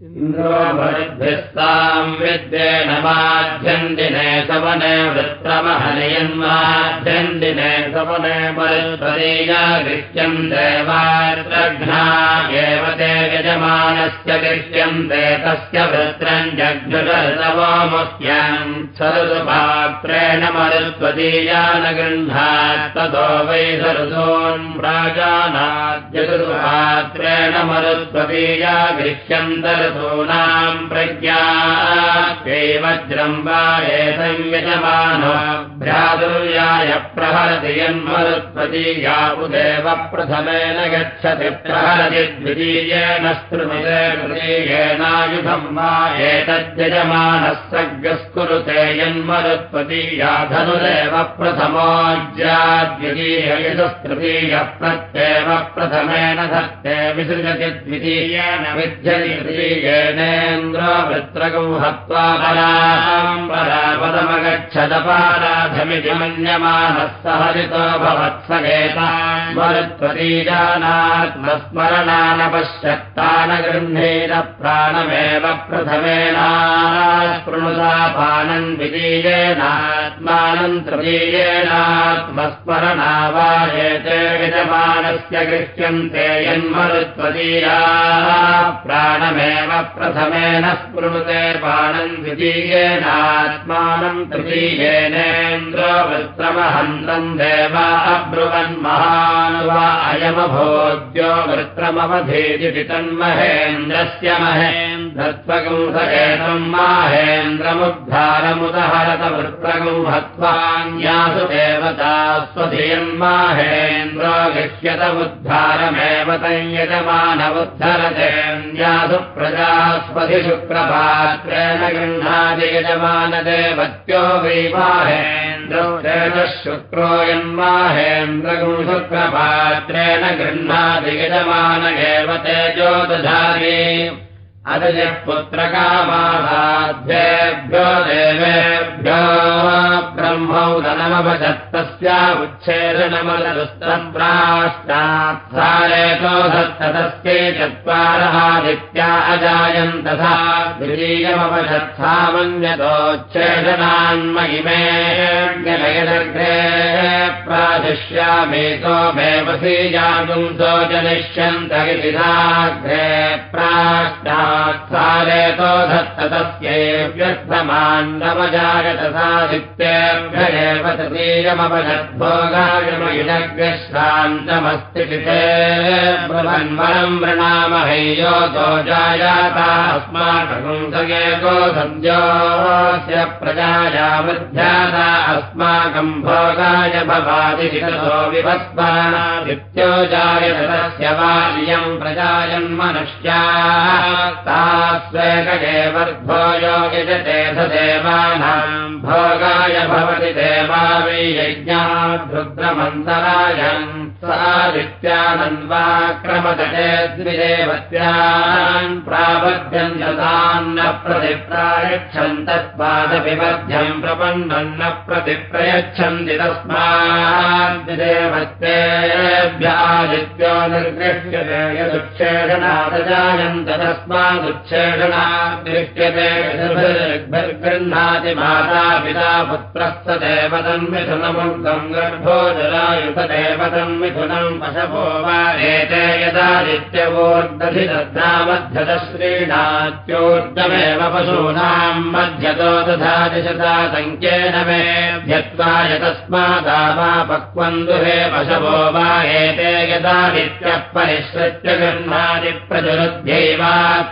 इन्द्रोभृद्भ्यस्ताम् विद्येन माध्यन्दिने सवने वृत्रमहनयन्माध्यन्दिने सवने मरुत्वदीया गृह्यम् देवार्त्रघ्ना एव ते यजमानस्य गृह्यन्ते तस्य वृत्रम् जग्जुषर्तवोमुह्यम् सरसुपात्रेण मरुत्वदीया न गृह्णात् ततो वै सरसोन् प्राजानाद्यसुपात्रेण मरुत्वदीया गृह्यन्तर वज्रम् वा एतयमानो भ्रातुर्याय प्रहरति यन्मरुत्पति यावुदेव प्रथमेन गच्छति प्रहरति द्वितीयेन स्पृमिते तृतीयेनायुधम् वा एतद्यजमानः सज्ञस्कुरुते यन्मरुत्पति याधनुरेव प्रथमोज्याद्वितीययुधस्तृतीयः प्रत्येव प्रथमेन धत्ते विसृजति द्वितीयेन विद्यति तृतीय ेन्द्रवृत्रगौ हत्वा पराम् परापदमगच्छदपाराधमिति मन्यमानः सहरितो भवत्सगेतामरुत्वतीजानात्मस्मरणानपश्यत्तान गृह्णेन प्राणमेव प्रथमेनास्पृणुतापानम् द्वितीयेनात्मानम् तृतीयेनात्मस्मरणा वा एते यजमानस्य गृह्यन्ते यन्मरुत्वतीया प्राणमेव प्रथमेन स्पृणुते बाणम् द्वितीयेनात्मानम् तृतीयेनेन्द्रवृत्रमहन्तम् देवा अब्रुवन्महानुवा अयमभोद्यो वृत्रमवधेति तन्महेन्द्रस्य महेन्द्रत्वगुंसकेतम् माहेन्द्रमुद्धारमुदहरत वृत्रगुंहत्वान्यासु देवता स्वधियन्माहेन्द्रो गृह्यत उद्धारमेव तञ्यजमानमुद्धरतेऽन्यासु प्रजास्पतिशुक्रपात्रेण गृह्णादियजमानदेवत्यो वैवाहेन्द्रेण शुक्रो यन्माहेन्द्रगुं शुक्रपात्रेण गृह्णादियजमान एव तेजो दधाति अदयः पुत्रकामासाध्येभ्यो देवेभ्यो ब्रह्मौदनमभजत्तस्या उच्छेदनमलदुस्तम्प्राष्टात्सारेतो धत्ततस्यै चत्वारहादित्या अजायन् तथा द्वितीयमपजत्सामन्यतोच्छेदनान्महिमे ज्ञलयदर्घे प्राशिष्यामेतो मेवसी जागुंसो जनिष्यन्त इति साघ्रे प्राष्टात्सारेतो धत्ततस्यैव्यर्थमान्नवजायत सादित्येभ्येव तृतीयमपजद्भोगायमयुनग्रश्रान्तमस्ति ब्रह्मन्वरम् वृणामहै योतो जायाता अस्माकंसयेको सद्योस्य प्रजाया वृद्ध्याता अस्माकम् भोगाय भवादितो विभस्मादित्यो जायत तस्य बाल्यम् प्रजायन्मनुष्या तास्वेकजेवर्धो यो यजते स देवानाम् भोगाय भवति देवा वै यज्ञाद्रुद्रमन्तरायम् सादित्यानन्वाक्रमदटे द्विदेवत्यान् प्राबध्यम् दतान्न प्रतिप्रायच्छन् तत्पादविबध्यम् प्रपन्नन्न प्रतिप्रयच्छन्ति तस्माद्विदेवत्तेभ्यादित्यो निर्गृह्यते यदुच्छेषणादजायन्त तस्मादुच्छेषणाद्दृश्यते गृह्णाति माता पिता पुत्रस्य देवतम् मिथुनमुग्धम् गर्भो जलायुधदेवतम् मिथुनम् पशवो वा एते यदादित्यवोर्दधि दद्धामध्यतश्रीणात्योर्दमेव पशूनाम् मध्यतो दधाति शता सङ्ख्येन मे ध्यत्वा यतस्मादामा पक्वम् दुहे पशवो वा एते यदादित्यः परिश्रित्य गृह्णाति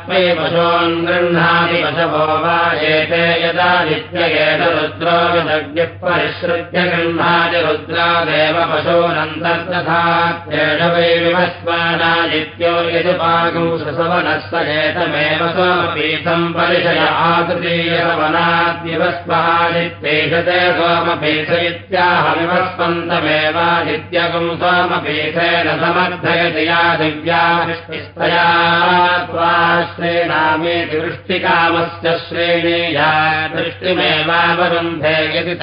प्रचुरुध्यैवात्मै पशून् गृह्णाति पशवो वा एते यदादित्ययेत रुद्रो विदग्निः परिश्रित्य गृह्णाति रुद्रादेव पशूनन्तर्दधात्येष वै विवस्मानादित्यो यजुपाकम् ससवनः स एतमेव सोमपीठम् परिशय आतृतीयवनाद्यवस्मादित्येष ते सोमपीठ इत्याह विवस्पन्तमेवादित्यगुम् सोमपीठेन समर्थयति या दिव्या स्तया त्वा श्रेणामेति वृष्टिकामस्य श्रेणीया दृष्टिमेवावरुन्धे यदि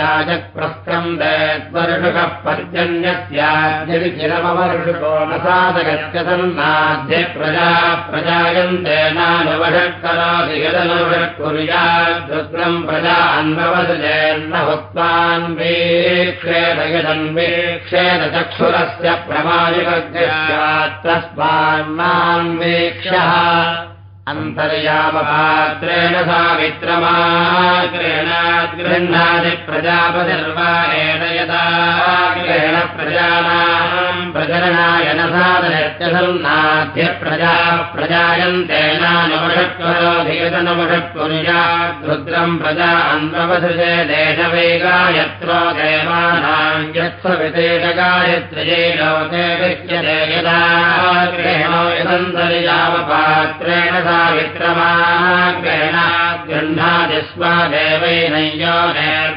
न साधगत्यसन्नाद्य प्रजा प्रजायन्ते नानुवषट्करादि यदनुषट्कुर्याद्रुद्रम् प्रजा अन्ववसजेन्न हुत्वान् वीक्षेद यदन्वीक्षेद चक्षुरस्य प्रमायुगस्यात् तस्मान्नान्वीक्षः अन्तर्यामपात्रेण सामित्रमाग्रेण गृह्णाति प्रजापतिर्वाणेन यदा ग्रेण प्रजानाम् प्रजननाय न साधनत्यसन्नाद्य प्रजा प्रजायन्तेनानुवषत्वरोधियतनुवषत्वनुजा रुद्रम् प्रजा अन्ववसृजे देशवेगा यत्रो देवानाम् यत्सवितेशगायत्रिजे लोके विद्यते यदा ग्रेणो यदन्तर्यामपात्रेण सा विक्रमाग्रेण गृह्णाति स्वा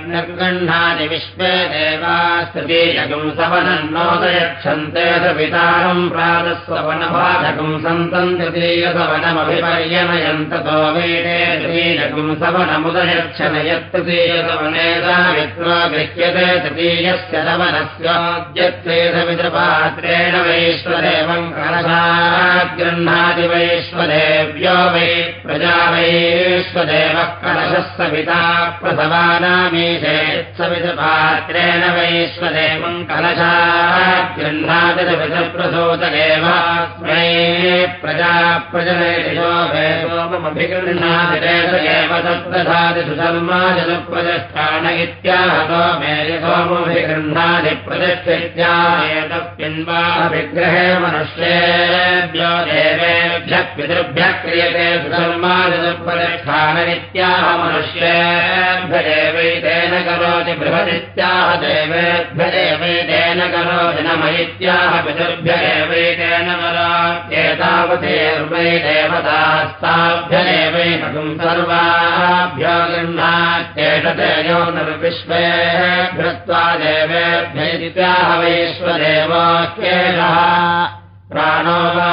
निर्गृह्णाति विश्वे देवास्तृतीयकम् सवनन्नोदयक्षन्ते सवितारम् प्रातःसवनभाजकम् सन्तम् तृतीयसवनमभिपर्यनयन्ततो वेदे तृतीयकम् सवनमुदयक्षन यत्तृतीयसवने सावित्रो गृह्यते तृतीयस्य सवनस्योद्यत्ते सवितृपात्रेण वैश्वदेवम् गृह्णाति वैश्वदेव्यो वै प्रजा वैश्वदेवः कलशः सविता सवितपात्रेण वैश्वदेवम् कलशात् गृह्णाति सवितप्रसूतदेव स्मै प्रजा एव तत्प्रधाति सुधर्माजनुप्रतिष्ठान इत्याहतो मे सोमभिगृह्णाति प्रतिष्ठित्याहेतस्मिन्वाभिग्रहे मनुष्येभ्यो देवेभ्यः पितृभ्यः क्रियते सुधर्माजनुप्रतिष्ठाननित्याह मनुष्येभ्यदेवैतेन करोति बृहदित्याह देवेभ्य देवैतेन करोति नम इत्याह पितृभ्य एवैतेन मरात्येतावतेर्वै देवतास्ताभ्यदेवैनकम् सर्वाभ्यो गृह्णात्येषतेजो निर्विश्वेभ्यत्वा देवेभ्यैत्याह वैश्वदेवाख्येषः प्राणो वा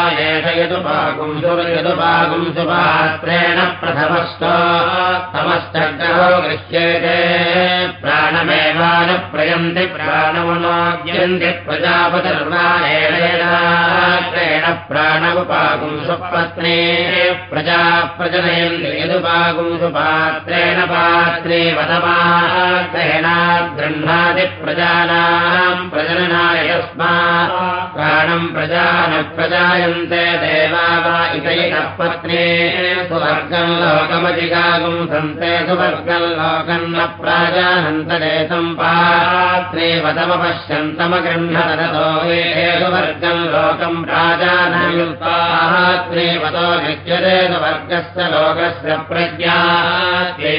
यदुपागुम् सुरयदुपागुम् सुपात्रेण प्रथमस्तमश्चग्रहो गृह्येते। प्राणमेवानुप्रयन्ति प्राणमुनोद्यन्ति प्रजापतिर्वाणेण प्राणमुपागुम् सुपत्ने प्रजा प्रजनयन्ति यदुपागुम् सुपात्रेण पात्रे वदमाग्रहेणात् गृह्णाति प्रजानाम् प्रजननाय यस्मात् प्राणम् प्रजा न प्रजायन्ते देवा वा इतयितः पत्ने सुवर्गम् लोकमधिकागुम् सन्ते सुवर्गम् लोकम् न प्राजानन्तरे सम्पात्रे वदमपश्यन्तमगृह्णततो वेदे सुवर्गम् लोकम् प्राजानयुक्तात्रे वतो गृह्यते सुवर्गस्य लोकस्य प्रज्ञा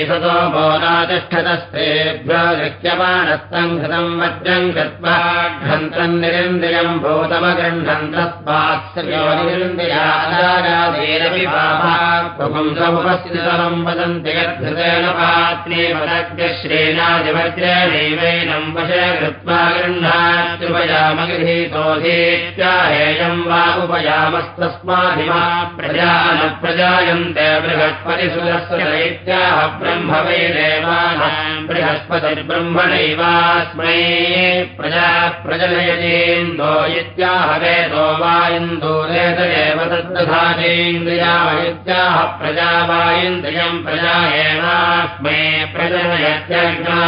सतो बोधातिष्ठतस्तेभ्यो गृह्यमाणस्तम् घृतम् वज्रम् कृत्वा घ्रन्तम् निरिन्द्रियम् भूतमगृह्णन् पापापुंसमुपस्थितम् वदन्ति यद्धृतेन पात्रे वदग्रश्रेणादिवज्रेणैवैनम् वशे कृत्वा गृह्णात्युपयामगृहीतोऽधीत्याहेयम् वा उपयामस्तस्माधिमा प्रजा न प्रजायन्ते बृहस्पतिसुरस्य दैत्याः ब्रह्म वै देवानाम् बृहस्पतिर्ब्रह्मणैवास्मै प्रजा इत्याह वा इन्दूरेत एव वैद्याः प्रजा वा इन्द्रियम् प्रजा एवास्मै प्रजनयत्यज्ञा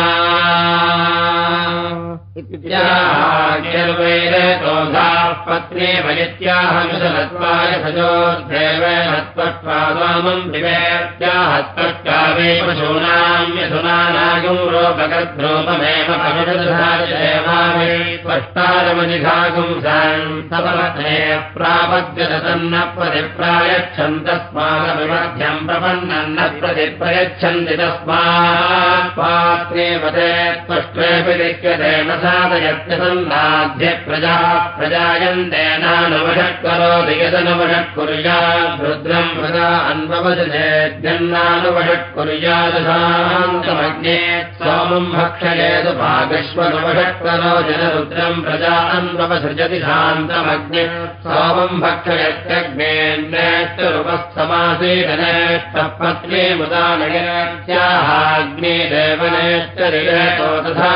पत्ने वयत्याहमिषलत्वाय सजोर्देवेन त्वत्पादामम् विवेत्याहत्वत्कावे पशूनाम् यथुनानागम् रोपगद्रोपमेव पविषदधादेवामे त्वष्टारमनिघागुम् सन्तपथे प्रापद्यतन्न प्रतिप्रायच्छन्तस्मादविमध्यम् प्रपन्नम् न प्रतिप्रयच्छन्ति तस्मात् पात्रे त्वष्ट्वेऽपि लिख्यते न प्रसादयत्यसन्नाध्य प्रजा प्रजायन्ते नानुवषट्करोति यदनुवषट्कुर्यात् रुद्रम् प्रजा अन्ववशनानुवषट्कुर्यादशान्तमग्ने सोमम् भक्षयेतु भागश्वनुवषट्करो जनरुद्रम् प्रजा अन्ववसृजति शान्तमग्ने सोमम् भक्षयत्यग्नेष्टरूपस्थमासीदनेष्टपत्नी मुदानयत्याहाग्ने देवनेष्टरितो तथा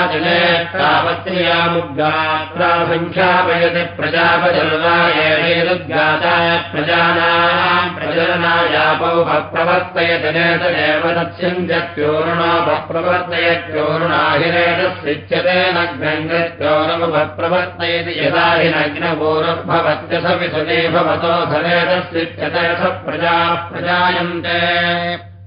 जनेष्टापत्र्यामुद्गात्रा सङ्ख्यापयति प्रजापजल्वायेदुद्गाता प्रजानाम् प्रजननायापौ भप्रवर्तयति नेतदेव तत्स्यञ्जत्योरुणो भप्रवर्तयत्योरुणाहिरेतस्विच्यते नग्नङ्गत्योरमुभप्रवर्तयति यदा हि नग्नपूर्वभवत्यथ विसुने भवतो धनेतस्विच्यते स प्रजाः प्रजायन्ते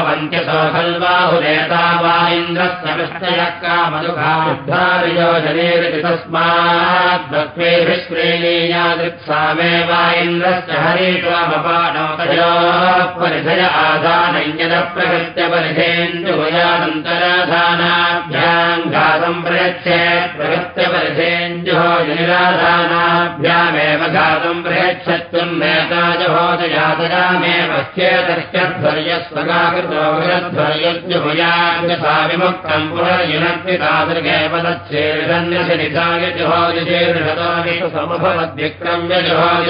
भवन्त्यसो खल्बाहुरेता वा इन्द्रस्य विष्णयः कामदुघायो जनेरिति तस्माद्वक्वेभिः श्रेणीयादृक्सामे वा इन्द्रस्य हरित्वामपाणोतयो परिधय आधानय्यदप्रकृत्य परिधेन्दुभयानन्तराधानाभ्याम् घातम् प्रयच्छेत् प्रकृत्य परिधेन्दुहो निराधानाभ्यामेव घातम् प्रयच्छत्वम् नेता जहोदयातयामेव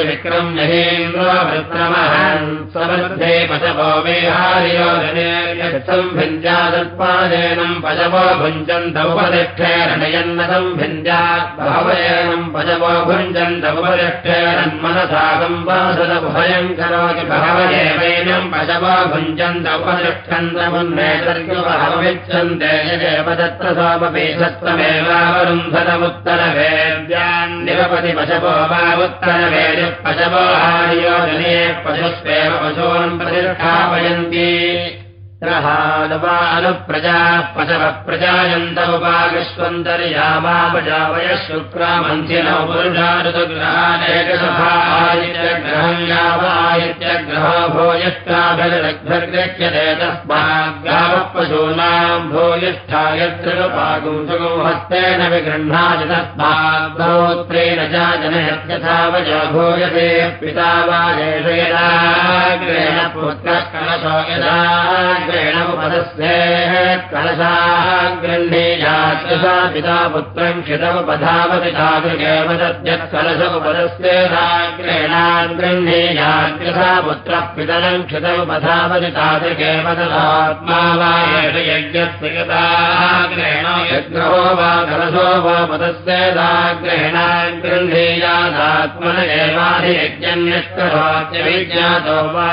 विक्रम्य हेन्द्रवृत्रमहन् समृद्धे पशवो पशवो भुञ्जन्तमुपदिष्ठेरणयन्नतम् भिञ्जात् बहवयनम् पशवो भुञ्जन्तमुपदिष्ठेरन्मनसागम् वासदभयम् करोति बहवयेवैनम् पशवो भुञ्जन्तमुपदिष्ठन्तमुन्नेतर्युपहविच्छन्ते सत्त्वमेवावरुन्धतमुत्तरवेद्यान्निवपति पशवो वा उत्तरवेदि पशवो हार्योजने पशुस्वेव पशून् प्रतिष्ठापयन्ति पशवः प्रजायन्त उपागस्वन्तर्यामापजावय शुक्रामन्थिनौ पुरुषारुतग्रहानेकसभा आदित्यग्रहम् यावादित्यग्रहो भूयिष्ठाभिर्ग्रह्यते तस्माद्गावः पशूनाम् भूयिष्ठा यत्रिपागुम् सुगौ हस्तेन वजो भूयते पिता वा यदाग्रेण पुत्रः कलशो यदा पदस्ते कलशाः गृह्णीयात्सा पिता पुत्रम् क्षितमुपधावति तादृगेव तद्यत्कलशमुपदस्ते साग्रेणान् गृह्णीयात्यसा पुत्रः पितरम् क्षितमुपधावति तादृगेव तदात्मा वा एष यज्ञस्य यदाग्रेण यज्ञो वा कलशो वा साग्रेणान् गृह्णीयादात्मन एवाधियज्ञम् निष्करोत्यविज्ञातो वा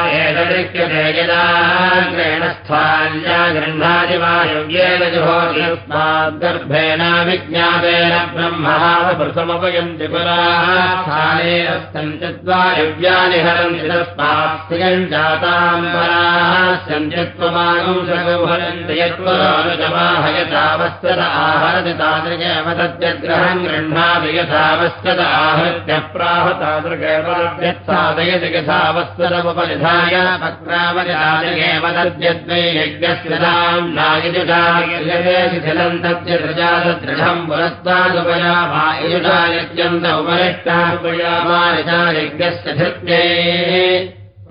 लिख्यते यदाग्रेण गृह्णादि वा योग्येन जुहोतिस्माद्गर्भेण विज्ञातेन ब्रह्महावप्रथमपयन्ति पुराः स्थाने अस्तञ्चित्वा युव्यानि हरन्ति तस्मास्तियम् जाताम् पराः सञ्चित्वमागम् सगुहरन्ति यत्पुरानुजमाहयतावस्तद आहरति तादृगेव तद्यग्रहम् गृह्णाति यथावस्तद आहृत्य प्राह तादृगेव यत्साधयति यथावस्तदमुपनिधाय तादृगेव तद्यद्वै यज्ञस्य दाम् नायजुषायशिथिलम् तस्य दृजादृढम् पुरस्तादुपयामा यजुषा यज्ञन्त उपरिष्टापयामा यजा यज्ञस्य धृत्यै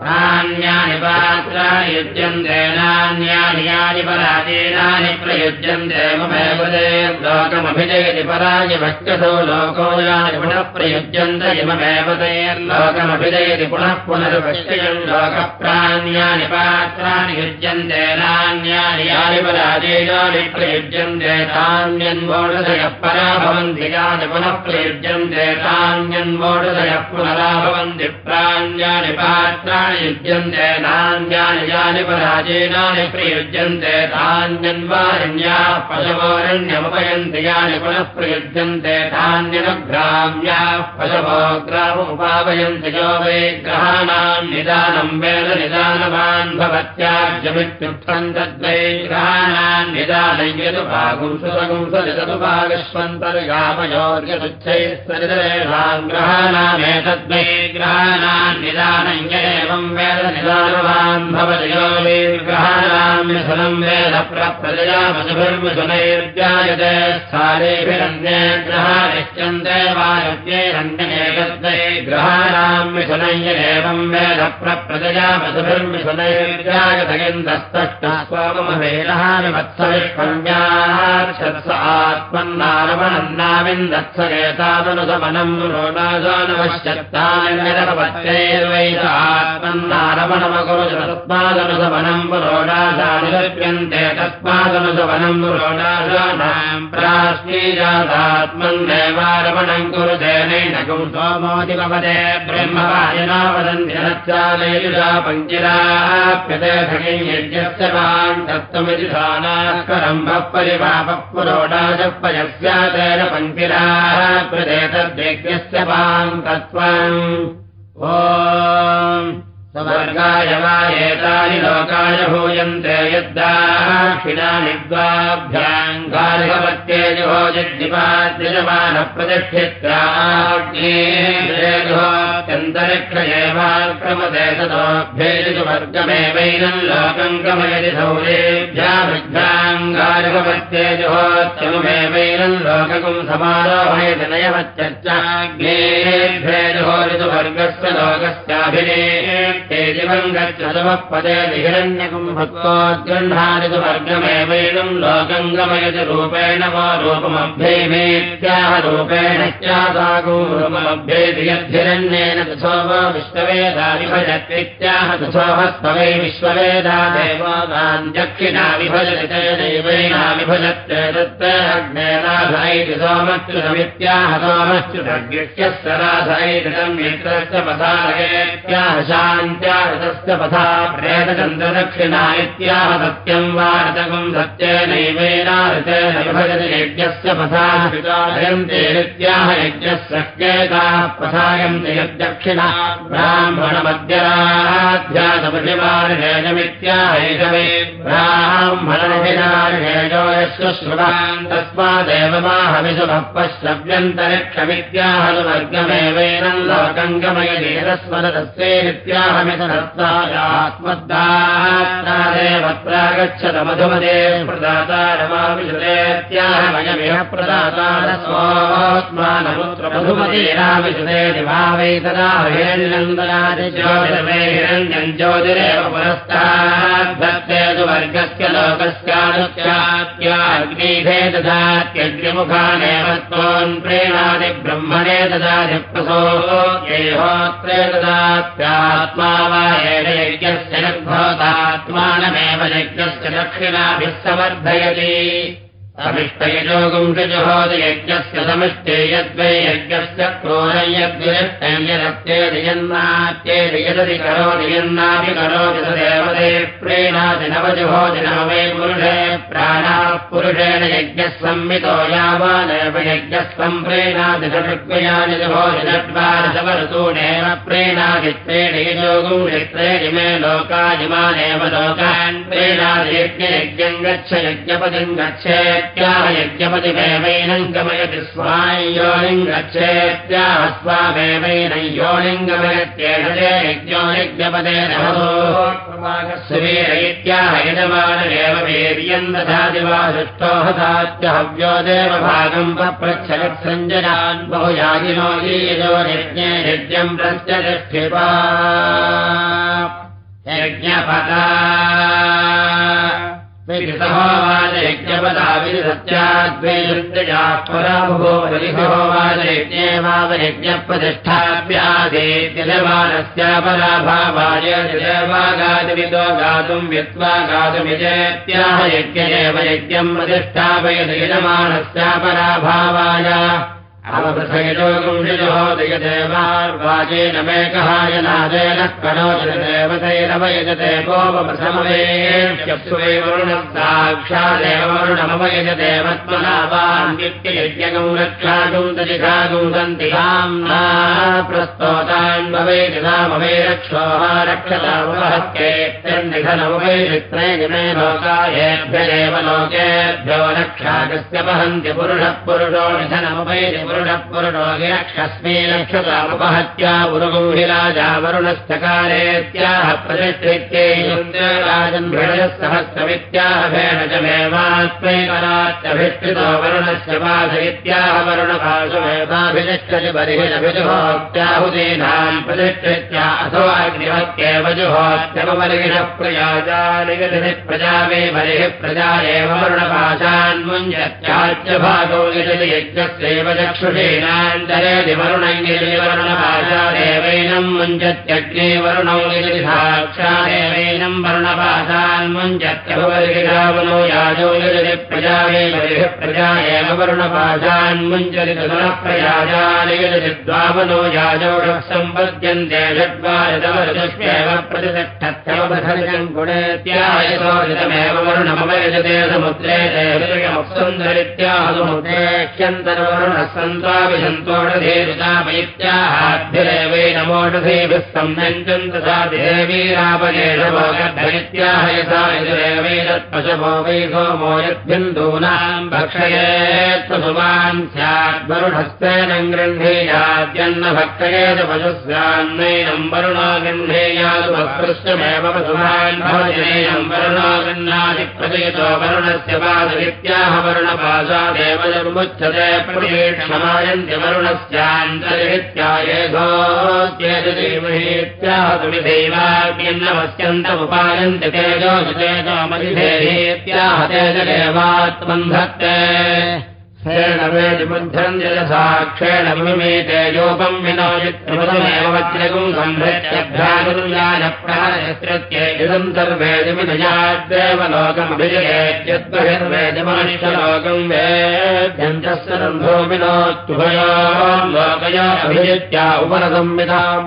नान्यानि पात्राणि युज्यन्ते नान्यानि यानि पराजीनानि प्रयुज्यन्ते। ममेव लोकमभिजयति पराय भक्त्यसो लोको यानि पुनः प्रयुज्यन्त। इममेव तेर्लोकमभिजयति पुनः पुनर्भक्ष्यम् लोकप्राण्यानि पात्राणि युज्यन्ते नान्यानि यानि पराजीनानि प्रयुज्यन्ते। तान्यन्वोषधयः परा भवन्ति यानि पुनः प्रयुज्यन्ते। तान्यन्वोषधयः पुनरा भवन्ति प्राण्यानि पात्राणि युज्यन्ते नान्यानि यानि पराजीनानि प्रयुज्यन्ते तान्यन्वारण्याः पशवोरण्यमुपयन्ति यानि पुनः प्रयुज्यन्ते तान्यनुग्राम्याः पशवो ग्राममुपावयन्ति यो वै ग्रहाणाम् निदानम् वेद निदानवान् भवत्याज्यमित्युत्थम् तद्वै ग्रहाणामेतद्वै ग्रहाणाम् निदानम् य एवम् वेद निदानवान् भवति यो वै ग्रहाणाम् मिथुनम् वेद प्रप्रजयामसुभिर्मिथुनैर्जायते स्थानेभिरन्ये ग्रहानिश्चन्ते वायव्यैरन्यमेतद्वै ग्रहाणाम् मिथुनम् य एवम् वेद प्रप्रजयामसुभिर्मिथुनैर्जायत इन्दस्तष्टस्वामहेलः विवत्सविष्पन्याक्षत्स आत्मन्नारमणन्नाविन्दत्सगेतामनुसमनम् रोणाजानवश्यत्तान्यरपत्यैर्वैत आत्मन्नारमणमकुरुतस्मादनुसमनम् पुरोडाजानिलभ्यन्ते तस्मादनुसमनम् पुरोडाजानाम् प्राश्नीजातात्मन्देवारमणम् कुरुतेनैनकम् सोमोदिपवदे ब्रह्मवादिना वदन्ति नच्चालयुजा पङ्किराप्यते भगिन्यज्ञस्य माम् तत्त्वमिति धानास्करम्भः परिपापः पुरोडाजः पयस्यातेन पङ्किराः प्रदेतद्यज्ञस्य माम् तत्त्वम् ओ स्वर्गाय वा एतानि लोकाय भूयन्ते यद्दाक्षिणानि एवाक्रमते ततोऽभ्येजु वर्गमेवैनम् लोकम् गमयति सौरेभ्या वृद्धाम् गार्हवत्येजोत्यमुमेवैनम् लोककुम् समारोहयति नयवच्चर्चाग्नेभ्येजोरितु वर्गस्य गच्छतमः पदे हिरण्यकम् भक्तोद्गृह्णादितु वर्गमेवैनम् लोकम् गमयति रूपेण वा रूपमभ्यैमेत्याह रूपेण रूपमभ्येति यद्धिरण्येन तथो वा विश्ववेदा विभजत्वित्याह तथोहस्तवै विश्ववेदा देवान् दक्षिणा विभजति तेनैवैना विभजत्ते दत्ते अग्नेनाथैति सोमच्युतमित्याह सोमच्युतगृह्यस्य राधैतिदम् मित्रस्य पथालयेत्याह शान्त्याहतस्य पथा प्रेतचन्द्रदक्षिणा इत्याह सत्यम् वा ऋतकम् सत्येनैवेनाऋतेन विभजति यज्ञस्य पथा पितायन्ते नित्याह यज्ञस्य केताः पथायन्ति यद्दक्षिणा ब्राह्मणमद्यराध्यातपतिमार्हेजमित्याहैषवे ब्राह्मणनिधिनार्हेजो यस्य श्रुवान् तस्मादेव माहविषुभः पश्यव्यन्तरिक्षमित्याहनुवर्गमेवैनम् लोकम् गमयति प्रदातारमाविशुदेत्याहमयमिह प्रदातारस्वोत्मानपुत्र मधुमतीराविशुदे दिभावैतदा हिरण्यन्दनादिज्योतिर्मे हिरण्यम् ज्योतिरेव पुरस्ताद्धत्तेतु वर्गस्य लोकस्यानुत्यात्याग्निधे ददात्यग्निमुखानेव प्रेणादि ब्रह्मणे ददाति प्रसो येहोत्रे ददात्यात्मा वा यज्ञस्य निर्भवतात्मानमेव यज्ञस्य दक्षिणाभिः समर्थयति समिष्टे यद्वै यज्ञस्य यदति करोति यन्नापि करोति स देवते प्रेणाति नवजुहोति नव वै पुरुषे प्राणाः पुरुषेण यज्ञः संमितो यावानेव यज्ञः सम्प्रेणाति षड्वयानि जुहोति षड्वादशवरसूणेव प्रेणाति त्रेणयोगुं त्रेणिमे लोकायमानेव लोकान् यज्ञयज्ञम् गच्छ यज्ञपतिम् गच्छेत् यज्ञपतिमेवैनम् गमयति स्वायोनिम् गच्छेत्याह स्वामेवैनं योनिङ्गमयत्येषजे यज्ञो यज्ञपदे नवीरयित्याह यजमानमेव वीर्यम् दधाति वा दृष्टो हतात्य हव्यो देवभागम् पप्रच्छत्सञ्जनान् बहुयागिनो यीयो यज्ञे यज्ञम् प्रत्यतिष्ठिपा यज्ञपदा यज्ञप्रतिष्ठाभ्यादेत्यमानस्य पराभावाय देवागातमितो गातुम् वित्त्वा गातुमिजेत्याह यज्ञ एव यज्ञम् प्रतिष्ठापयति यजमानस्य पराभावाय अवसैलोकुंशिजोदयदेवार्वाचेन मेकहायनादेन कणोददेवतैरवयजते गोपमसमवेश्यप्सुवैवरुणः साक्षादेव वरुणमवयजते मत्मनावान्यज्ञगं रक्षागुं दजिघागुं दन्ति नाम्ना प्रस्तोतान् भवेति नामवे रक्षोः रक्षतामवहत्येत्यन्निधनमुपैरित्रे लोकायेभ्यरेव लोकेभ्यो रक्षागस्य वहन्ति पुरुषः पुरुषो निधनमुपैति पुरुषपुरुषोगिरक्षस्मै रक्षतामुपहत्या पुरुगुंहि राजा वरुणस्थकारेत्याह प्रतिष्ठित्यैराजन्भिषयः सहस्रमित्याह भेणजमेवात्मैकरात्यभिष्ठितो वरुणस्य पाश इत्याह वरुणपाशमेवाभिनिष्ठति बर्हिणभिजुहोत्याहुदीनाम् प्रतिष्ठित्या अथो अग्निवत्येव जुहोत्यपबर्हिणः प्रयाजानिगति प्रजा मे बर्हिः प्रजा एव वरुणपाशान्मुञ्जत्याच्च भागो यजति यज्ञस्यैव चक्षु ेनान्तरे वरुणैर्वरुणपाशादेवैनम् मुञ्चत्यग्ने वरुणौ साक्षादेवैनम् वरुणपाशान् मुञ्चत्यभवनो याजो यजति प्रजा एव प्रयाजानि यजति द्वावनो याजौषः सम्पद्यन्ते ऋतमेव वरुणमवयजते समुद्रे हृदयमुत्सुन्दरित्याह समुद्रेह्यन्तर्वरुणः तथा देवीरापजेषभोगद्धरित्याह यथा यजुरेवैतत्पशवो वै सोमो यद्बिन्दूनाम् भक्षयेत्पशुमान् स्याद्वरुणस्तेन गृह्णीयाद्यन्न भक्षयेत पशुस्यान्नैनम् वरुणो गृह्णीयादुपस्पृश्यमेव पशुमान् भवजनैनम् वरुणो गृह्णादिप्रचयतो वरुणस्य पादवित्याह वरुणपाशादेव क्षमायन्ति वरुणस्यान्तरित्यायेधोत्येतुमिधैवाग्यन्नमस्यन्तमुपायन्ति तेजो तेजोमधिधेहेत्याह तेजदेवात्मन्धत्ते क्षेणवेदिबुद्धम् जलसाक्षेण विमेतेजोपम् विनोजित्रिपदमेव वज्रगुम् सम्भृत्यभ्यानुयानप्रहरश्रुत्येदम् सर्वेदिमिनयाद्देव लोकमभिजयेत्यद्बहिर्वेदिमनुष्यलोकम् वेद्यन्तस्य रन्धो विनोत्युभयो लोकया अभिजित्या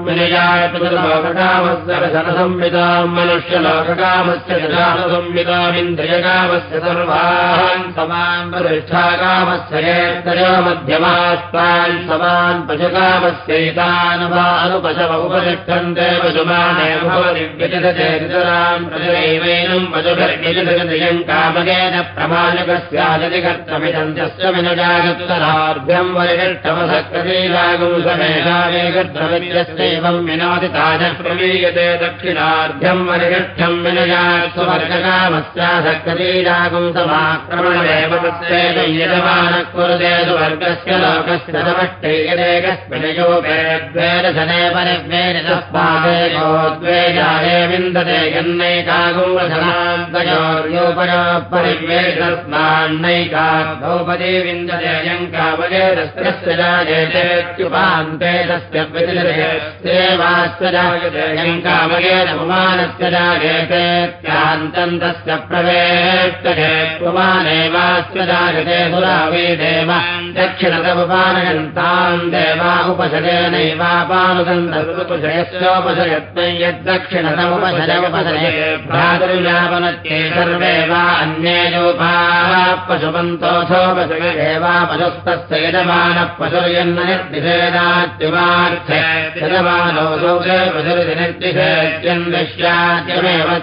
विनयात्लोककामस्य रसनसंविधाम् मनुष्यलोककामस्य जलासंविधामिन्द्रियकामस्य सर्वान् समान् प्रतिष्ठाकामस्य ेत्तयो मध्यमास्तान् समान् पशुकामस्यैतान् वा अनुपशव उपतिष्ठन्ते पशुमानेव भवति व्यजधचेतराम् प्रजैवैनम् पशुभिर्व्यजधगतियम् कामकेन प्रमाणकस्याजति कर्तमिदन्त्यस्य विनजागत्तरार्भ्यम् वरिष्ठमसक्रीलागुम् समेषावेगद्रविद्यस्यैवम् विनोति ताजः प्रमीयते दक्षिणार्भ्यम् वरिष्ठम् विनजात् स्ववर्गकामस्यासक्रीलागुम् समाक्रमणमेव तस्यैव यजमान सुवर्गस्य लोकस्य समष्टैकस्मिनयोपेद्वेदशने परिवेदस्मादेको द्वेजाये विन्दते यन्नैकागुवशनान्तयोर्योपयो परिवेदस्मान्नैका द्रौपदी विन्दते यङ्कावगेदस्त्रस्य जायेतेत्युपान्ते तस्य विदिलेवास्य जायते यङ्कावगेदपुमानस्य जायेतेत्यान्तम् तस्य प्रवेष्टये पुमानेवास्य जायते सुरा वै देव। दक्षिणतमुपानयन्ताम् देवा। उपशदेनैवापानुगन्धयस्योपशयत्नै यद्दक्षिणतमुपशदमुपशये भ्रातुर्यापनत्ये सर्वे वा अन्ये योपाः पशुपन्तोऽथोपशयदेवा पशुस्तस्य यजमानः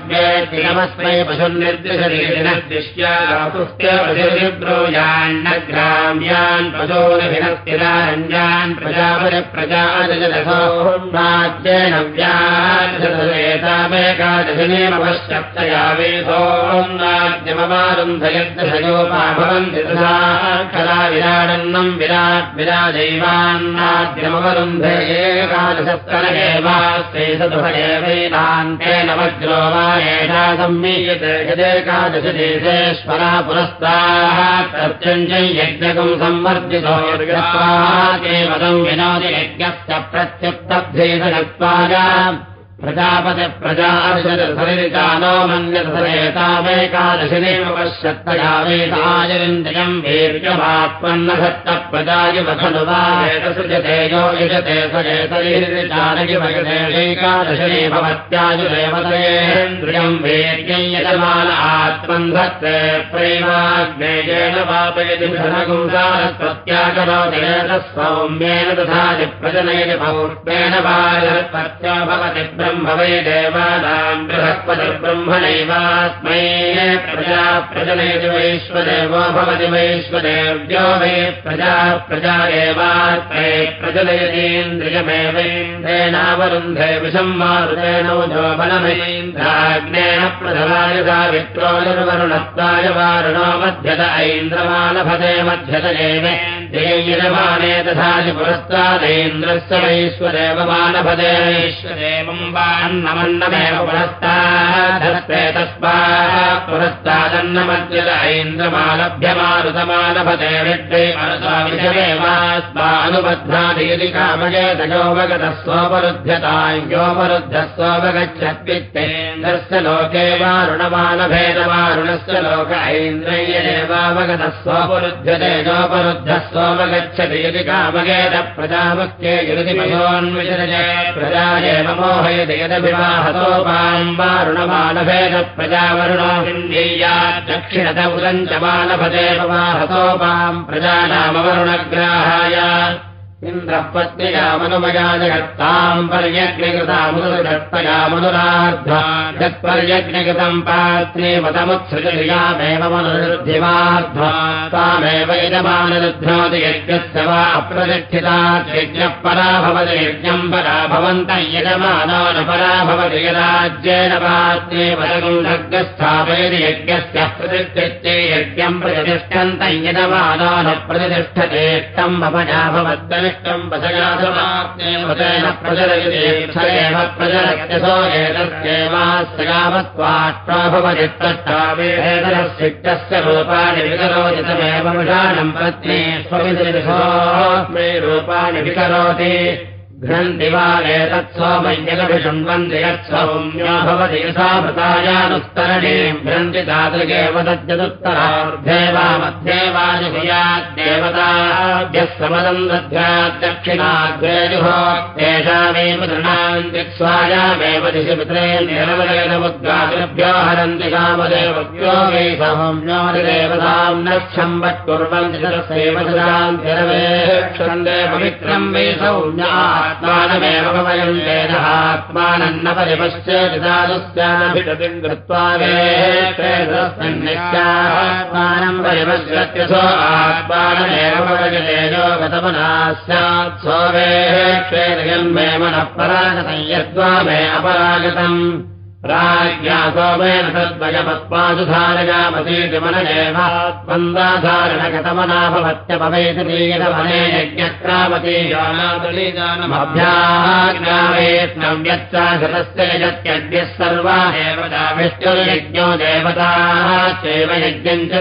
द्वेति नमस्मै पशुर्निर्दिशति निर्दिश्यातुस्त्य पशुर्ब्रूयान्नग्राम्यान् व्याजलेत एतामेकादशिनेमपश्चप्तया वेधोन्नाद्यमवारुन्धयद्दशयोपा भवन्ति तथा कला विराडन्नम् विराट् विराजैवान्नाद्यमवरुन्धे एकादशत्तर एवास्ते सदुभयेवैनान्तेन वज्रो वा एषा सम्मीयते यदेकादशदेशेश्वरा पुरस्ताः प्रत्यञ्जय यज्ञकम् संवर्जितो विनोदि यज्ञस्य प्रत्युत्तब्धेदत्वाय प्रजापतिप्रजानो मन्यथरेतामेकादशिनेव पश्यत्तया वेदायरिन्द्रियम् वीर्यमात्मन्नधत्त प्रजायुव खलु वा वेदसृजते यो युजते स्वजेतैर्चानयुवैकादशिने भवत्यायुदेवतयेन्द्रियम् वीर्यम् यजमान आत्मन् धत्ते प्रेमाग्नेयेन धनगुंसारस्त्वत्याकरोदयेत सौम्येन तथा प्रजनयति पौर्पेण वाजत्पत्या भवति ब्रह्म वै देवानाम् बृहस्पतिर्ब्रह्मणैवास्मै प्रजा प्रजनयति वैश्वदेवो भवति वैश्वदेव्यो वै प्रजा प्रजा एवास्मै प्रजनयतीन्द्रियमेवैन्द्रेणावरुन्धे विषम् मारुतेन उजो बलमैन्द्राग्नेन प्रधवाय सावित्रो निर्वरुणत्वाय वारुणो मध्यत ऐन्द्रमालभते मध्यत एव जययमाने तथा पुरस्तादेन्द्रस्य वैश्वदेव वान्नमन्नमेव पुरस्ताधस्ते तस्मात् पुरस्तादन्नमद्यत ऐन्द्रमालभ्यमारुतमालभते विद्वे मनसाविषमेवास्मानुबध्नाति यदि कामयेतयोपगतः स्वोपरुध्यतायोपरुद्धः स्वोपगच्छद्वित्तेन्द्रस्य लोके वारुणमालभेदवारुणस्य लोक ऐन्द्रय्यदेवावगतः स्वोपरुध्यते योपरुद्धः स्वोपगच्छति यदि कामयेत प्रजावक्ये यदि पयोन्विषज प्रजा एव मोहयति यदभिवाहतोपाम् वारुणमालभेद प्रजावरुणो हिन्द्य्या दक्षिणत उदञ्च मालभदेव वाहतोपाम् प्रजानामवरुणग्राहाय इन्द्रः पत्न्यामनुमया जगत्ताम् पर्यग्निकृतामुदत्तयामनुरार्ध्वा यत्पर्यग्निकृतम् पात्रे मतमुत्सृजयामेव मनुरुद्धिमार्ध्वा तामेव यजमानरुध्नोति यज्ञस्य वा अप्रतिष्ठिता यज्ञः परा भवति यज्ञम् परा भवन्तः यजमानो न परा भवति यराज्येन पात्रे पदगुण्डग्रस्थापयति यज्ञस्य प्रतिष्ठित्ये यज्ञम् प्रतिष्ठन्तः यजमानो न प्रतिष्ठतेष्टम् भवजा भवद्दनिष्टम् प्रजलयति प्रजलत्यसो एतस्येवास्यगावत्वाष्ट्रा भवति तट्टावेदरसिक्तस्य रूपाणि विकरोति तमेव विषाणम् पत्नी स्वविदिशो मे रूपाणि विकरोति घ्नन्ति वा एतत्सोमय्यगभिशृण्वन्ति यत्सौम्यो भवति यथा भृतायानुत्तरणे घ्नन्ति तादृगेव तद्यदुत्तरार्धे वा मध्ये वाजुभूयाद्देवताभ्यः समदम् दध्यात् दक्षिणाग्रेजुः तेषामेव दृढान् दिक्स्वायामेव दिशि पित्रे निरवदयनमुद्गादिभ्यो हरन्ति कामदेवभ्यो वै सौम्यो देवताम् न क्षम्बत्कुर्वन्ति तस्यैव सदाम् निरवेक्षन्दे पवित्रम् वै सौम्या आत्मानमेव वयम् वेद आत्मानन्न परिपश्येतादुस्याभिषतिम् कृत्वा वेत्मानम् परिपश्यत्यसो आत्मानमेव वयतेजो गतमना स्यात् सोवेक्षेदयम् मे मनः परागतम् यद्वा मे अपरागतम् राज्ञा सोमेन तद्वयपत्मासु धारयामसीति मनदेवात्मन्दाधारणगतमना भवत्यपवेतनीयतमने यज्ञक्रामतीभ्याज्ञावेत्नव्यच्चाशतस्य यजत्यद्यः सर्वा देवताविष्टुर्यज्ञो देवताः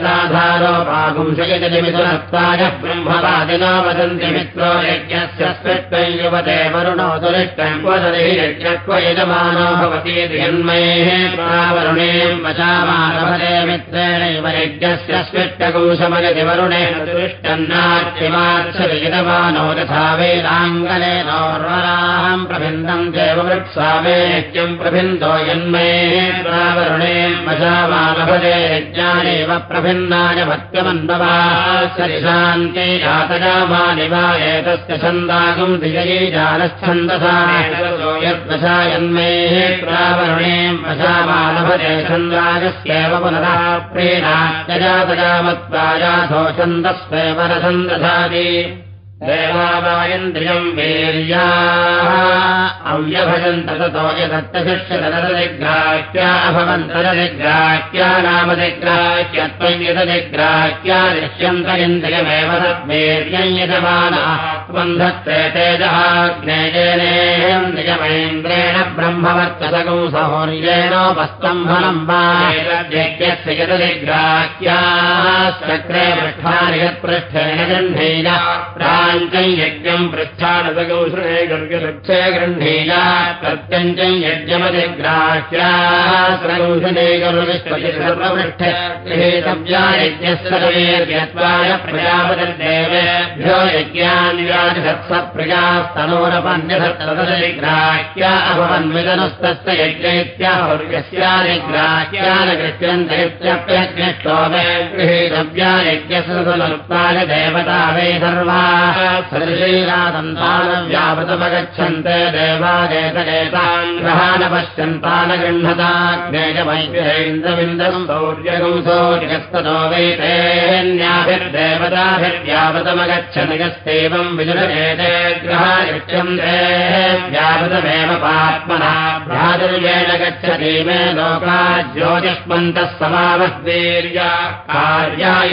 दाधारोपागुंशयजमितुरस्ताय ब्रह्मवादिनो वदन्ति मित्रो यज्ञस्य स्वित्वम् युवते वरुणो दुरिष्टम् वदति यज्ञत्व यजमानो भवतीति जन्मैः प्रावरुणे वचामारभते मित्रेणैव यज्ञस्य स्विट्टकुंशमयति वरुणेन दुरिष्टन्नार्चिमार्च्छविजमानो यथा वेदाङ्गलेनोर्वराहम् प्रभिन्दम् देववृत्सामे यज्ञम् प्रभिन्दो यन्मैः प्रावरुणे वचामारभते यज्ञानेव प्रभिन्नाय भक्त्यमन्ववासरिशान्ते जातजामानि वा एतस्य छन्दागम् धिजये जानच्छन्दसा यद्वशा यन्मैः प्रावरुणे वशामालभते छन्द्राजस्येव पुनरा प्रेणात्यजातजामत्वाजाथो छन्दस्वेव रथम् दधाति देवावायन्द्रियम् वीर्याः। अव्यभजन्त ततो यदत्तशिष्यतरदिग्राह्या अभवन्तरदिग्राह्या नामदिग्राह्यत्वम् यददिग्राह्या निश्यन्त इन्द्रियमेव तद्वीर्यम् यजमानात्मन्धत्ते तेजहाग्नेयेनेन्द्रियमेन्द्रेण ब्रह्मवर्तसगौ सौर्येणोपस्तम्भनम् वा यज्ञस्य यददिग्राह्याः चक्रे गृह्णेन यज्ञम् पृच्छानदगौषणे गर्गलक्षे गृह्णीय प्रत्यञ्चम् यज्ञमधिग्राह्याश्रगौषणे गर्विष्पृष्ठे गृहेतव्या यज्ञस्य प्रजापतिर्देवेभ्यो यज्ञान्यादिसत्सप्रियास्तनोरपन्यसत्तदधिग्राह्या अभवन्विदनुस्तस्य यज्ञ इत्याहुर्यस्यादिग्राह्यान गृह्यन्त इत्यप्यग्निष्टो मे गृहीतव्या यज्ञस्य देवता वे सर्वा सदृशीरादन्तानव्यावृतमगच्छन्ते देवादेतकेतान् ग्रहाण पश्यन्तान गृह्णताग्नेयमैन्द्रविन्दम् सौर्यगम् सौर्यस्ततो वैतेन्याभिर्देवताभिर्व्यावृतमगच्छन् यस्तेवम् विजुरयेते ग्रहायच्छन्ते व्यावृतमेव पात्मना भ्रातुर्येण गच्छति मे लोका ज्योतिष्मन्तः समावद्वीर्या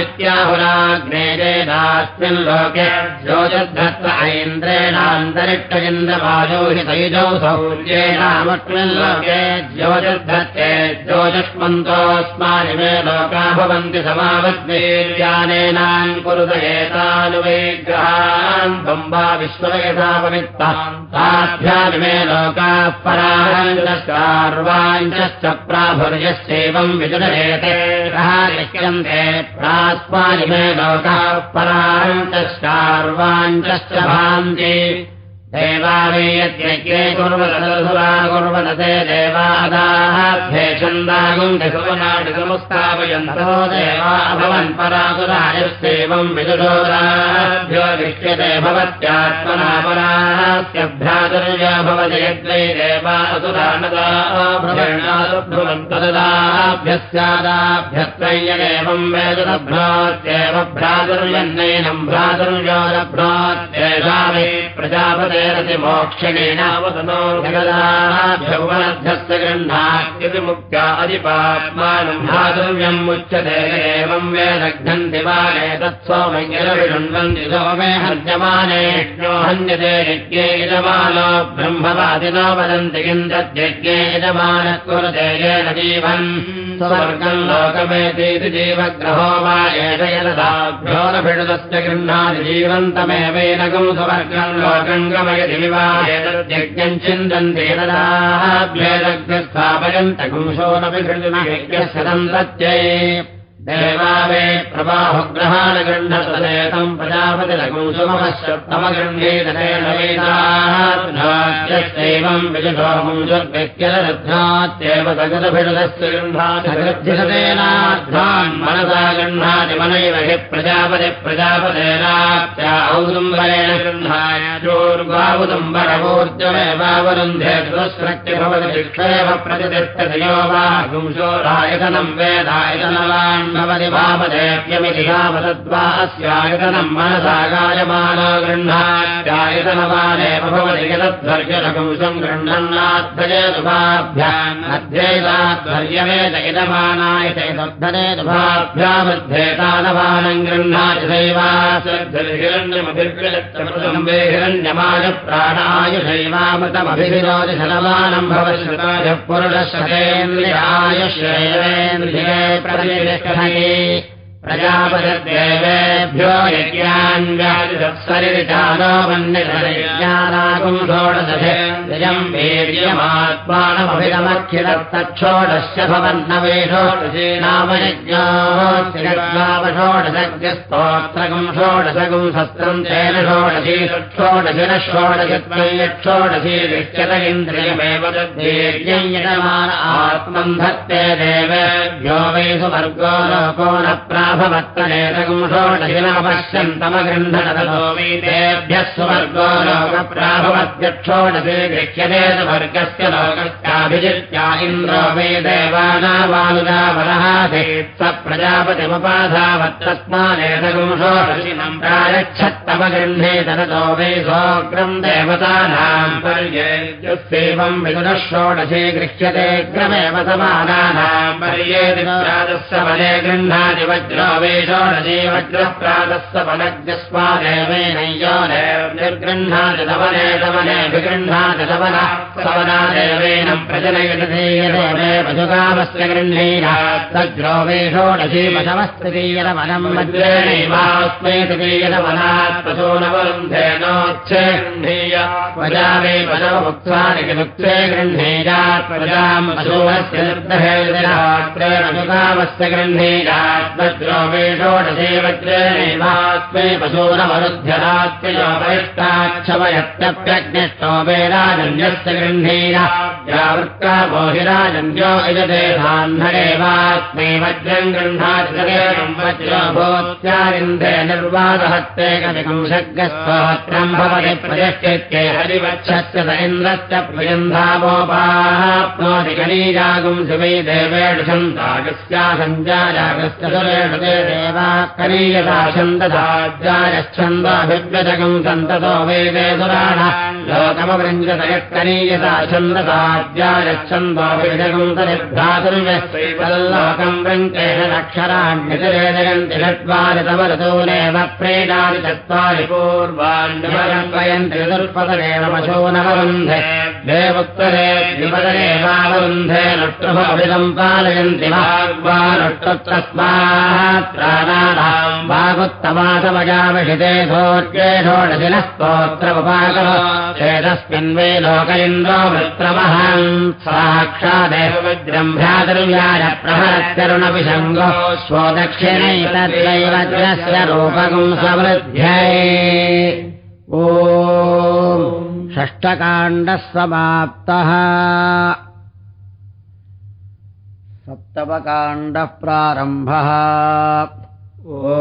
इत्याहुराग्नेयेनास्मिन् लोके ज्योतिर्धत्त ऐन्द्रेणान्तरिक्ष इन्द्रवाजो हि तैजौ सौर्येणामस्मिन् लोके ज्योतिर्धत्ते ज्योतिष्मन्तोऽस्मानि मे लोका भवन्ति समावद्वीर्यानेनान् कुरुत एतानुविग्रहान् बम्बा विश्वयथापवित्तान् ताभ्यानि मे लोकाः पराञ्चश्चार्वाञ्चश्च प्राभुर्यश्चैवम् विजुनयेते यन्ते प्रास्मानि मे लोकाः पराञ्चश्चार्वाञ्चश्च भान्ति देवावे यद्यज्ञे कुर्वतदसुरा कुर्वतते देवादाभ्ये छन्दागुण्डसुवनाटिसमुत्थापयन्तो देवा भवन् परासुरायस्येवम् विदुषोदाभ्यो दृश्यते भवत्यात्मना परास्यभ्रातुर्यो भवति यद्वै देवासुरानदाभ्यस्यादाभ्यस्त्रय्यदेवम् वेदभ्रात्येव भ्रातुर्यन्नैनम् भ्रातुर्यो लभ्रात्येषा वे प्रजापते मोक्षणेनावतनोभ्यस्य गृह्णात्यति मुक्त्या अधिपात्मानम् धातव्यम् उच्यते एवम् वेदघ्नन्ति वाले तत्सोमयृण्वन्ति सोमे हन्यमानेष्णो हन्यते यज्ञे यजमानो ब्रह्मवादिनो वदन्ति किम् तद्यज्ञे यजमानः कुरुते येन जीवन् स्वर्गम् लोकमेतीति जीवग्रहो वा एष भिडुतस्य गृह्णाति जीवन्तमेवेनकम् स्वर्गम् लोकम् गमयति विवाहेतद्यज्ञम् चिन्तन्ति यदाभ्येदग्रस्थापयन्तकुंशो न विघृतिमयज्ञस्य सन्तत्यै देवावे प्रबाहुग्रहाण गृह्णतदेतम् प्रजापतिरकुंसुमपश्यत्तमगृह्णेतेन वेदात्यैवम् विजुषोमुञ्जुर्व्यक्त्यरध्यात्येव सगतभिषदस्य गृह्णातिनाध्वान् मनसा गृह्णाति मनैव हि प्रजापति प्रजापतेनाप्त्या औदुम्बरेण गृह्णाय चोर्गावुदुम्बरमूर्जमेवावरुन्धे सुस्रक्ति भवति शिक्षेव प्रतिष्ठतयो वा गुंशोरायतनम् वेदायतनवान् यावदद्वा अस्यायतनम् मनसा गायमानो गृह्णात्यायतनवानेव भवति यदध्वर्यरपुंसम् गृह्णन्नाध्वजेतुभाभ्याम् अध्येताध्वर्यमेत इदमानाय चैतद्धनेतुभाभ्यामध्येतानवानम् गृह्णाति दैवासद्धिरण्यमभिर्गलत्तमृतम्बे हिरण्यमाय प्राणायुषैवामृतमभिविरोधि शतमानम् भवश्रुताय पुरुषशतेन्द्रियाय श्रेयेन्द्रिये प्रतिष्ठये षोडशम् वीर्यमात्मानमभिगमखिलस्तच्छोडश्च भवन्नवेषोडशे नाम यज्ञोऽषोडशज्ञस्तोत्रगुम् षोडशगुम् शस्त्रम् तेन षोडशी दृश्यत इन्द्रियमेव तद्वीर्यम् यजमान देवेभ्यो वै सुवर्गो लोको न प्रा वीतेभ्यः सुवर्गो लोकप्राभवत्यक्षोडशे गृह्यते वर्गस्य लोकस्याभिजित्या इन्द्रो वे देवानावानुजावरः स प्रजापतिमुपाधावत्तस्मानेतकम् षोडशिनम् प्रायच्छत्तमगृह्णे ततो वे सोऽग्रम् देवतानाम् पर्येत्यस्यैवम् विदुरः षोडशे गृह्यते ग्रमेव समानानाम् पर्येति प्रातस्य वने गृह्णाति वज्रो वे षोडशे वज्रप्रातस्य वनग्रस्मादेवेनैयो निर्गृह्णाति तवने तवने विगृह्णाति तवनः सवनादेवेन प्रजनयतधीयते मे पशुकामस्य गृह्णीरा वज्रो वे षोडशे पशवस्तृतीयतवनम् वज्रेणैवास्मै तृतीयतवनात् पशूनवरुन्धेनोच्छे गृह्णीय प्रजा मे पशवमुक्त्वानि किमुक्ते गृह्णीयात् प्रजाम् पशुवस्य निर्दहेदिरात्रेण पशुकामस्य गृह्णीयात् वज्रो वरिष्ठाक्षमयत्यप्यग्निष्टो वे गृह्णीया यावृत्का बोहिराजन्यो इजते धाह्नरेवास्मै वज्रम् गृह्णाति सदेकम् वज्रो निर्वादहत्ते कविकम् शग्रस्वत्रम् भवति प्रतिष्ठित्ये हरिवक्षस्य स इन्द्रस्य प्रियन्धावोपाप्नोति कनीजागुम् शिवै सञ्जाजागस्य कनीयता छन्दसाज्जायच्छन्दाभिव्यजगम् सन्ततो वेदे सुराण। लोकमवृञ्जत यत्कनीयता छन्दसाज्जायच्छन्दोभिजगम् तनिभ्रातुर्यलोकम् वृङ्केण अक्षराण्यतिरे जगन्ति षट्वारि तव ऋतूनेव प्रेणानि चत्वारि पूर्वाण्यपयन्ति चतुर्पदरेव पशो नवरुन्धे देवोत्तरे द्विपदरेवावरुन्धे नष्टुभविदम् पालयन्ति भाग्वानुष्टस्मात् प्राणानाम् भागुत्तमासमजाविषिते सोऽर्गे षोडशिनः स्तोत्रमुपाकः चेदस्मिन् वे लोक इन्द्रो वृत्रमहम् साक्षादेव प्रहरत्यरुणपि शङ्गो स्वो दक्षिणैतद्वैवज्रस्य रूपकम् समृद्ध्यै। ओ षष्ठकाण्डः समाप्तः सप्तमकाण्डः प्रारम्भः ओ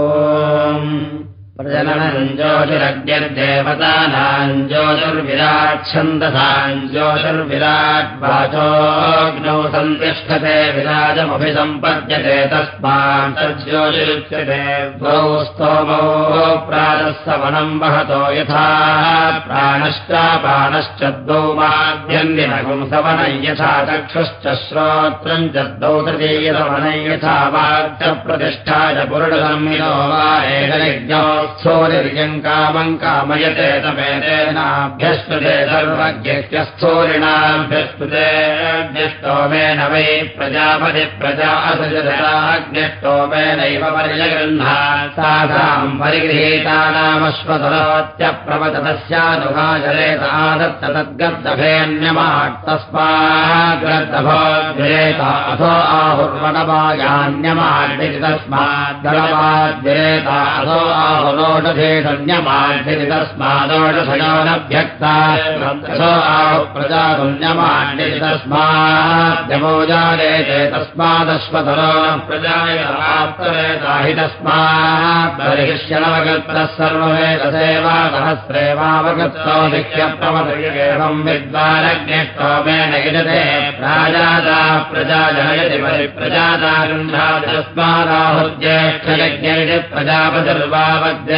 प्रजननम् ज्योतिरग्निर्देवतानाम् ज्योतिर्विराट् छन्दसाम् ज्योतिर्विराट् वाचोऽग्नौ सन्तिष्ठते विराजमभिसम्पद्यते तस्मात् तज्ज्योतिरुच्यते द्वौ स्तोमौ प्रातः सवनम् वहतो यथा प्राणश्चापानश्च द्वौ माध्यन्दिनगुम् सवनै यथा चक्षुश्च श्रोत्रम् च द्वौ तृतीयसवनै यथा वाक्च प्रतिष्ठा च पुरुषसंहितो वा एकयज्ञो स्थूरिर्यम् कामम् कामयते तमेतेनाभ्यस्तुते सर्वज्ञस्थूरिणाभ्यस्तुतेऽग्निष्टोमेन वै प्रजापति प्रजा असृजताग्निष्टोमेनैव पर्यगृह्णा साधाम् परिगृहीतानामश्वतरोत्यप्रवतस्यानुभाजरेत आदत्त तद्गर्दभेऽन्यमाट् तस्माद्गर्दभोद्भिरेत अथो आहुर्वणवायान्यमाड्यति तस्माद्गणवाद्भिरेत अथो आहुरोषधेषण्यमाड्यति तस्मादोषधयोनभ्यक्ता अथो आहुः प्रजागुण्यमाड्यति तस्माद्यमोजारेते तस्मादश्वतरो न प्रजाय आप्तरेता हि तस्मात् बर्हिष्यनवगत्तः सर्ववेदसेवा सहस्रेवावगत्तो दिह्यप्रमदयेवम् विद्वानज्ञष्टोमेन यजते प्राजाता प्रजा जनयति परिप्रजाता गृह्णाति तस्मादाहुज्येष्ठयज्ञैति प्रजापतिर्वावज्येष्ठः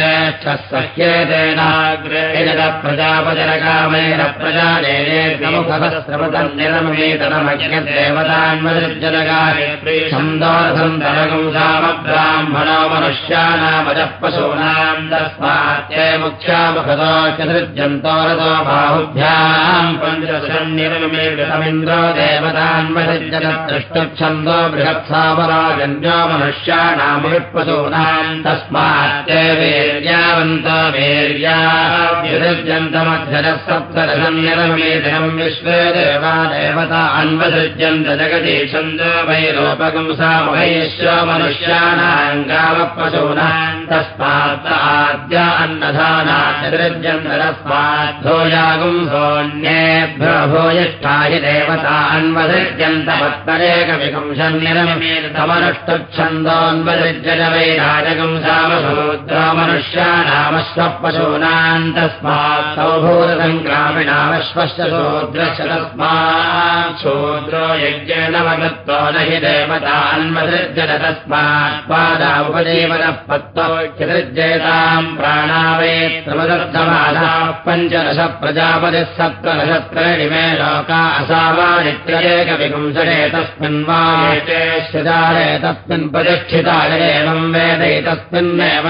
सामब्राह्मणो मनुष्याणामजः पशूनाम् तस्मात्ये मुख्यामुखतो चतुर्जन्तोरतो बाहुभ्याम् पञ्चशन्निर्मितमिन्द्रो देवतान्मसृजत दृष्टुच्छन्दो बृहत्सापराजन्यो मनुष्याणामपशूनाम् तस्मात्ये वीर्यावन्तो वीर्याभ्युसृज्यन्तमध्यरः सप्तरसन्निरमेदिनम् विश्वे देवा देवता अन्वसृज्यन्त जगति छन्द वैरोपकं सा वैश्व मनुष्याणाम् गावपशूनाम् तस्मात् आद्य अन्नधानासृज्यन्त तस्माद्धोयागुम् सोऽन्येभ्यो भूयिष्ठा हि देवता अन्वसृज्यन्त पत्तरेकविकंशन्निरमेतमनुष्टुच्छन्दोऽन्वसृज्य वैराजकम् सामसमुद्रामनुष्याणामश्वपशूनाम् तस्मात् सौभूतसङ्ग्रामिणामश्वस्य शूद्रश्च तस्मात् शूद्रो यज्ञेन वदत्तो न हि देवतान्वसृज्यत तस्मात् पादा पत्तोच्यसृज्येताम् प्राणावेत्रमदर्थमाधाः पञ्चदश प्रजापतिः सप्तदशत्रयिमे लोका असावानित्यरेकविपुंसरे तस्मिन् वा तस्मिन् प्रतिष्ठिताय एवम् वेदैतस्मिन्नेव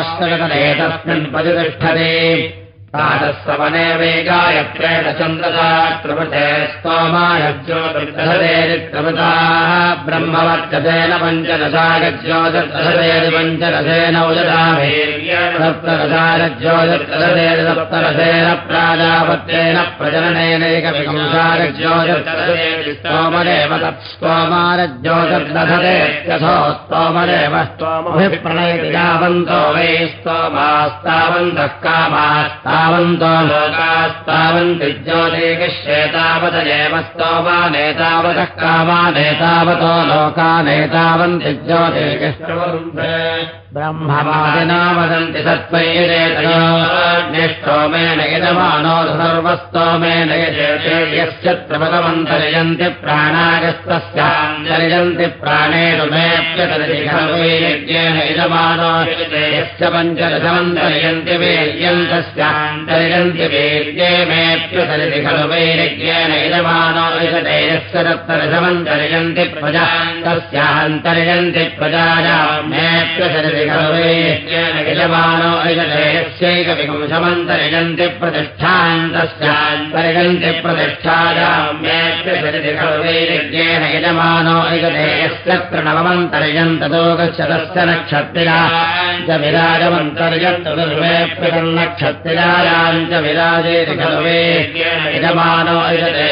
तस्मिन् प्रतिष्ठते तादस्सवने वेगायत्रेण चन्द्रता क्रमते स्तोमायज्योतिर्दशतेरिक्रमताः ब्रह्मवर्चसेन पञ्चदशागज्योतिर्दशतेरि पञ्चरसेन उददाभेर्यसप्तरसागज्योतिर्दशतेरि सप्तरसेन प्राजापत्येन प्रजननेनैकविंशागज्योतिर्दशतेरि स्तोमदेव तत्स्तोमारज्योतिर्दधतेत्यथो स्तोमदेव स्तोमभिप्रणयति यावन्तो वै स्तोमास्तावन्तः कामास्ता तावन्तो लोकास्तावन्ति ज्योतिकिश्चेतावतयेव स्तोमा नेतावतः कामानेतावतो लोकानेतावन्ति ज्योतिकिष्टवरुन्धे ब्रह्मवादिना वदन्ति सत्त्वैरेतयोष्टोमेन यजमानो सर्वस्तोमेन यस्य त्रिपदमन्तर्यन्ति प्राणागस्तस्यान्तर्यन्ति प्राणेषु मेऽप्यतरयज्ञेन यजमानो यस्य पञ्चदशमन्तर्यन्ति वीर्यन्तस्यान्तर्यन्ति वीर्ये मेऽप्यतरति खलु वैरज्ञेन यजमानो यजते यस्य तत्तरशमन्तर्यन्ति प्रजा तस्यान्तर्यन्ति प्रजाया मेऽप्यतरति यजमानो यस्यैकविपुंशमन्तर्यन्ति प्रतिष्ठान्तस्यान्तर्यन्ति प्रतिष्ठायाम्येन यजमानो यस्य प्रणवमन्तर्यन्ततो गच्छतस्य नक्षत्रिया च विराजमन्तर्यन्तर्वेप्यन्नक्षत्रियायाम् च विराजेति खलु यजमानो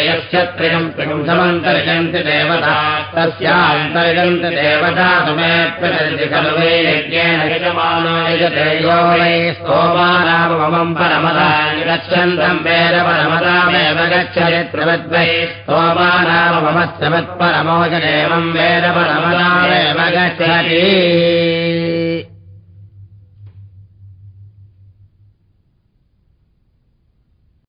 यस्य त्रियम् त्रिपुंसमन्तर्यन्ति देवता तस्यान्तर्यन्ति देवता तुमेप्यति खलु वे। यज्ञेन यजमानो यजते यो वै स्तोमानाममम् परमदानि गच्छन्तम् वेद परमदामेव गच्छति स्तोमानाममस्य मत्परमोजनेवम् वेद परमदामेव गच्छति